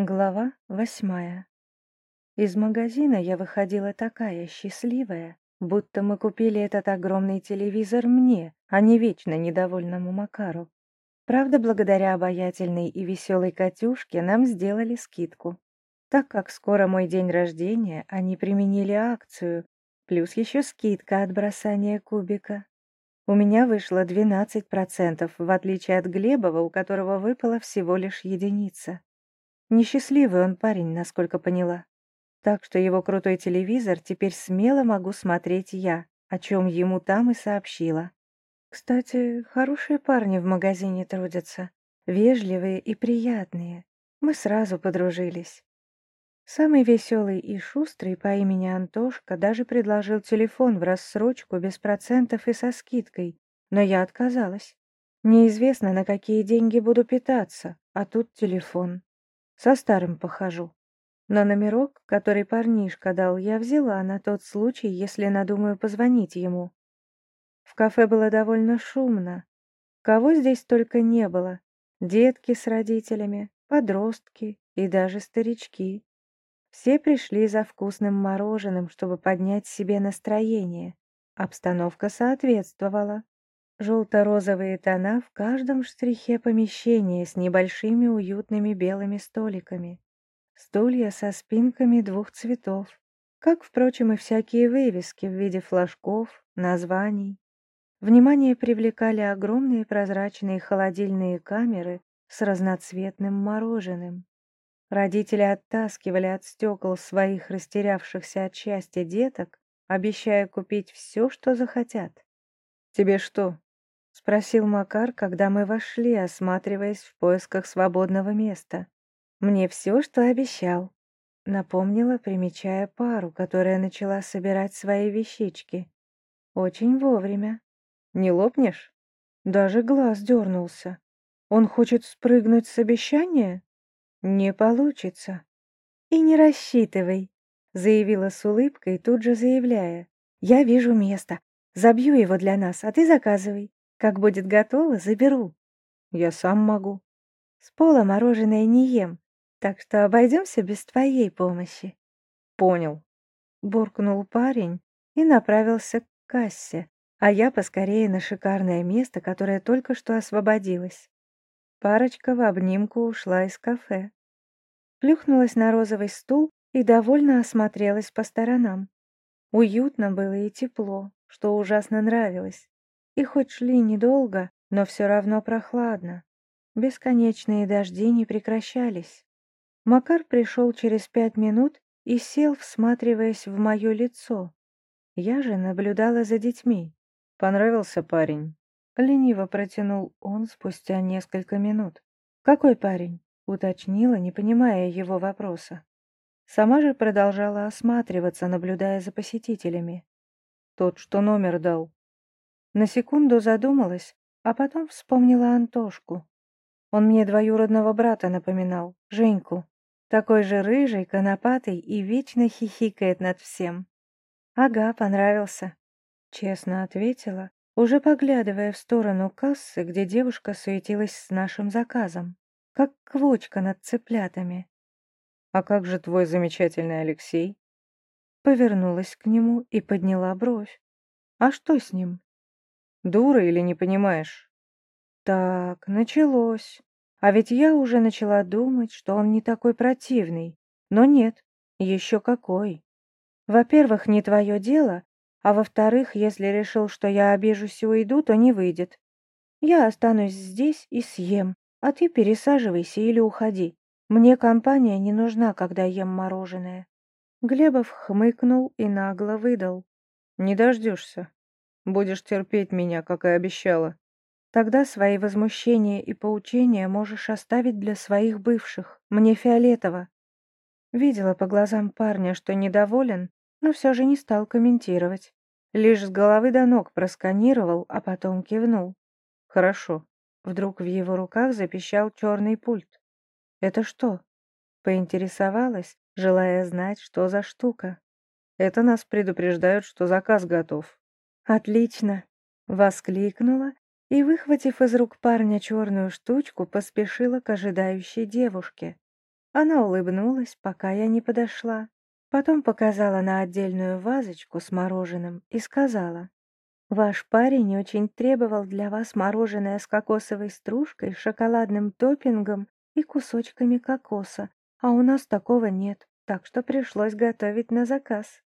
Глава восьмая. Из магазина я выходила такая счастливая, будто мы купили этот огромный телевизор мне, а не вечно недовольному Макару. Правда, благодаря обаятельной и веселой Катюшке нам сделали скидку. Так как скоро мой день рождения, они применили акцию, плюс еще скидка от бросания кубика. У меня вышло 12%, в отличие от Глебова, у которого выпала всего лишь единица. Несчастливый он парень, насколько поняла. Так что его крутой телевизор теперь смело могу смотреть я, о чем ему там и сообщила. Кстати, хорошие парни в магазине трудятся, вежливые и приятные. Мы сразу подружились. Самый веселый и шустрый по имени Антошка даже предложил телефон в рассрочку без процентов и со скидкой, но я отказалась. Неизвестно, на какие деньги буду питаться, а тут телефон. Со старым похожу. Но номерок, который парнишка дал, я взяла на тот случай, если надумаю позвонить ему. В кафе было довольно шумно. Кого здесь только не было. Детки с родителями, подростки и даже старички. Все пришли за вкусным мороженым, чтобы поднять себе настроение. Обстановка соответствовала. Желто-розовые тона в каждом штрихе помещения с небольшими уютными белыми столиками. Стулья со спинками двух цветов, как, впрочем, и всякие вывески в виде флажков, названий. Внимание привлекали огромные прозрачные холодильные камеры с разноцветным мороженым. Родители оттаскивали от стекол своих растерявшихся от счастья деток, обещая купить все, что захотят. «Тебе что, — спросил Макар, когда мы вошли, осматриваясь в поисках свободного места. «Мне все, что обещал», — напомнила, примечая пару, которая начала собирать свои вещички. «Очень вовремя. Не лопнешь?» Даже глаз дернулся. «Он хочет спрыгнуть с обещания?» «Не получится». «И не рассчитывай», — заявила с улыбкой, тут же заявляя. «Я вижу место. Забью его для нас, а ты заказывай. Как будет готово, заберу. Я сам могу. С пола мороженое не ем, так что обойдемся без твоей помощи. Понял. Буркнул парень и направился к кассе, а я поскорее на шикарное место, которое только что освободилось. Парочка в обнимку ушла из кафе. Плюхнулась на розовый стул и довольно осмотрелась по сторонам. Уютно было и тепло, что ужасно нравилось. И хоть шли недолго, но все равно прохладно. Бесконечные дожди не прекращались. Макар пришел через пять минут и сел, всматриваясь в мое лицо. Я же наблюдала за детьми. «Понравился парень?» Лениво протянул он спустя несколько минут. «Какой парень?» — уточнила, не понимая его вопроса. Сама же продолжала осматриваться, наблюдая за посетителями. «Тот, что номер дал», на секунду задумалась, а потом вспомнила Антошку. Он мне двоюродного брата напоминал, Женьку. Такой же рыжий, конопатый и вечно хихикает над всем. Ага, понравился. Честно ответила, уже поглядывая в сторону кассы, где девушка суетилась с нашим заказом, как квочка над цыплятами. «А как же твой замечательный Алексей?» Повернулась к нему и подняла бровь. «А что с ним?» Дура или не понимаешь? Так, началось. А ведь я уже начала думать, что он не такой противный. Но нет, еще какой. Во-первых, не твое дело, а во-вторых, если решил, что я обижусь и уйду, то не выйдет. Я останусь здесь и съем, а ты пересаживайся или уходи. Мне компания не нужна, когда ем мороженое. Глебов хмыкнул и нагло выдал. Не дождешься. Будешь терпеть меня, как и обещала. Тогда свои возмущения и поучения можешь оставить для своих бывших. Мне фиолетово. Видела по глазам парня, что недоволен, но все же не стал комментировать. Лишь с головы до ног просканировал, а потом кивнул. Хорошо. Вдруг в его руках запищал черный пульт. Это что? Поинтересовалась, желая знать, что за штука. Это нас предупреждают, что заказ готов. «Отлично!» — воскликнула и, выхватив из рук парня черную штучку, поспешила к ожидающей девушке. Она улыбнулась, пока я не подошла. Потом показала на отдельную вазочку с мороженым и сказала, «Ваш парень очень требовал для вас мороженое с кокосовой стружкой, шоколадным топпингом и кусочками кокоса, а у нас такого нет, так что пришлось готовить на заказ».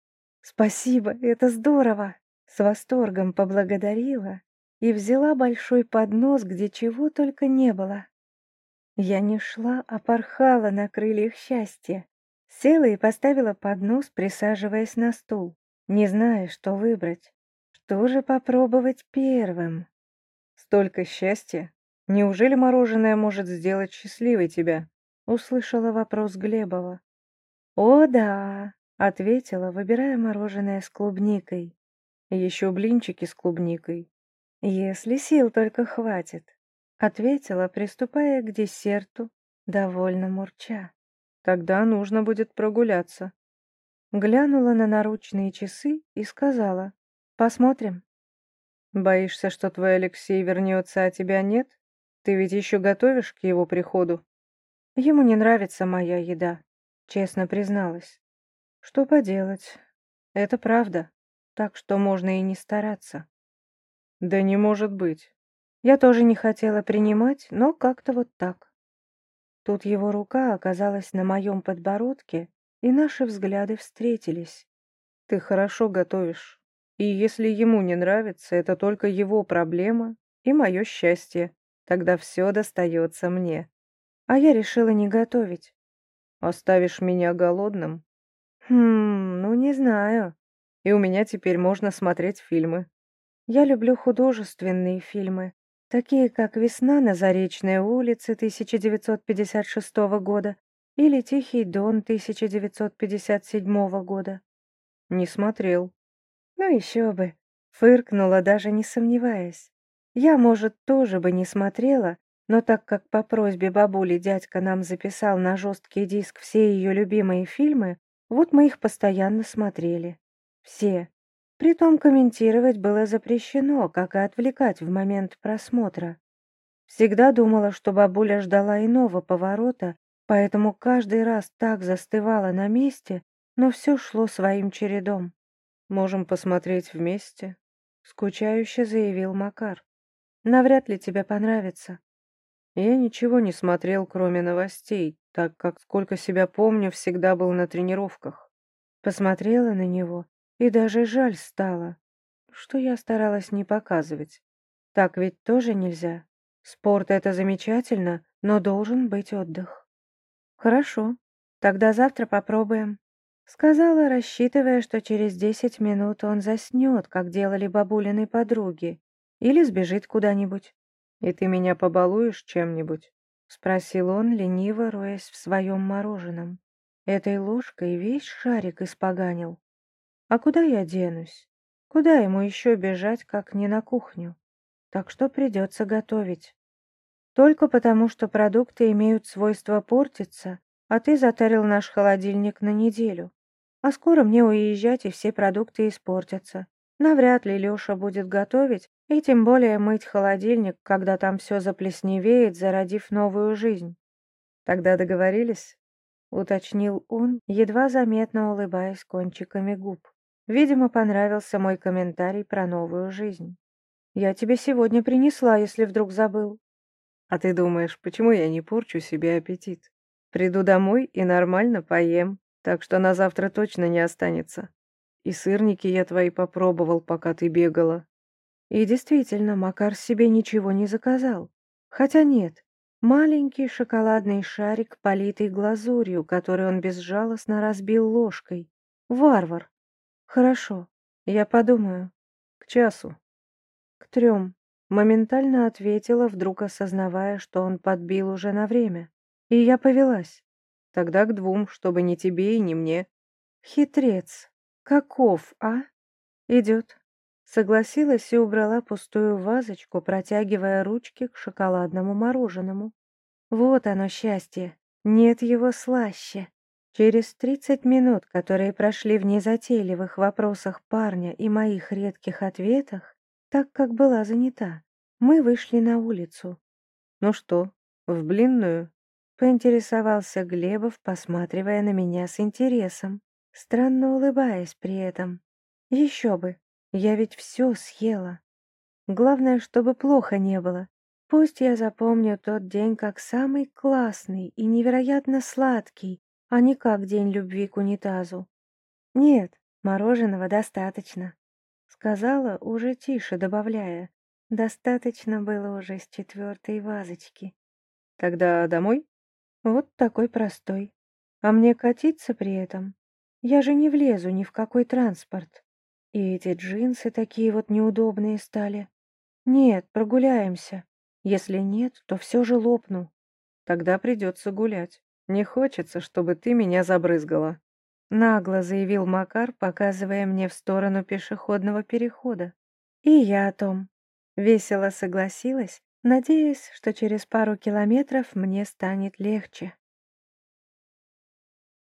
«Спасибо, это здорово!» С восторгом поблагодарила и взяла большой поднос, где чего только не было. Я не шла, а порхала на крыльях счастья. Села и поставила поднос, присаживаясь на стул, не зная, что выбрать. Что же попробовать первым? Столько счастья! Неужели мороженое может сделать счастливой тебя? Услышала вопрос Глебова. О, да, ответила, выбирая мороженое с клубникой. Еще блинчики с клубникой. Если сил только хватит. Ответила, приступая к десерту, довольно мурча. Тогда нужно будет прогуляться. Глянула на наручные часы и сказала, посмотрим. Боишься, что твой Алексей вернется, а тебя нет? Ты ведь еще готовишь к его приходу? Ему не нравится моя еда, честно призналась. Что поделать, это правда, так что можно и не стараться. Да не может быть. Я тоже не хотела принимать, но как-то вот так. Тут его рука оказалась на моем подбородке, и наши взгляды встретились. Ты хорошо готовишь. И если ему не нравится, это только его проблема и мое счастье. Тогда все достается мне. А я решила не готовить. Оставишь меня голодным? Хм, ну не знаю. И у меня теперь можно смотреть фильмы. Я люблю художественные фильмы, такие как «Весна на Заречной улице» 1956 года или «Тихий дон» 1957 года. Не смотрел. Ну еще бы. Фыркнула, даже не сомневаясь. Я, может, тоже бы не смотрела, но так как по просьбе бабули дядька нам записал на жесткий диск все ее любимые фильмы, вот мы их постоянно смотрели. Все. Притом комментировать было запрещено, как и отвлекать в момент просмотра. Всегда думала, что бабуля ждала иного поворота, поэтому каждый раз так застывала на месте, но все шло своим чередом. «Можем посмотреть вместе», — скучающе заявил Макар. «Навряд ли тебе понравится». Я ничего не смотрел, кроме новостей, так как, сколько себя помню, всегда был на тренировках. Посмотрела на него и даже жаль стало, что я старалась не показывать. Так ведь тоже нельзя. Спорт — это замечательно, но должен быть отдых. Хорошо, тогда завтра попробуем. Сказала, рассчитывая, что через десять минут он заснет, как делали бабулины подруги, или сбежит куда-нибудь. «И ты меня побалуешь чем-нибудь?» — спросил он, лениво роясь в своем мороженом. Этой ложкой весь шарик испоганил. А куда я денусь? Куда ему еще бежать, как не на кухню? Так что придется готовить. Только потому, что продукты имеют свойство портиться, а ты затарил наш холодильник на неделю. А скоро мне уезжать, и все продукты испортятся. Навряд ли Леша будет готовить, и тем более мыть холодильник, когда там все заплесневеет, зародив новую жизнь. Тогда договорились? Уточнил он, едва заметно улыбаясь кончиками губ. Видимо, понравился мой комментарий про новую жизнь. «Я тебе сегодня принесла, если вдруг забыл». «А ты думаешь, почему я не порчу себе аппетит? Приду домой и нормально поем, так что на завтра точно не останется. И сырники я твои попробовал, пока ты бегала». И действительно, Макар себе ничего не заказал. Хотя нет, маленький шоколадный шарик, политый глазурью, который он безжалостно разбил ложкой. Варвар. Хорошо, я подумаю. К часу. К трем. Моментально ответила, вдруг осознавая, что он подбил уже на время. И я повелась. Тогда к двум, чтобы ни тебе и ни мне. Хитрец. Каков, а? Идет. Согласилась и убрала пустую вазочку, протягивая ручки к шоколадному мороженому. Вот оно счастье. Нет его слаще. Через 30 минут, которые прошли в незатейливых вопросах парня и моих редких ответах, так как была занята, мы вышли на улицу. «Ну что, в блинную?» Поинтересовался Глебов, посматривая на меня с интересом, странно улыбаясь при этом. Еще бы, я ведь все съела. Главное, чтобы плохо не было. Пусть я запомню тот день как самый классный и невероятно сладкий, а не как день любви к унитазу. Нет, мороженого достаточно. Сказала уже тише, добавляя. Достаточно было уже с четвертой вазочки. Тогда домой? Вот такой простой. А мне катиться при этом? Я же не влезу ни в какой транспорт. И эти джинсы такие вот неудобные стали. Нет, прогуляемся. Если нет, то все же лопну. Тогда придется гулять. Не хочется, чтобы ты меня забрызгала. Нагло заявил Макар, показывая мне в сторону пешеходного перехода. И я о том. Весело согласилась, надеясь, что через пару километров мне станет легче.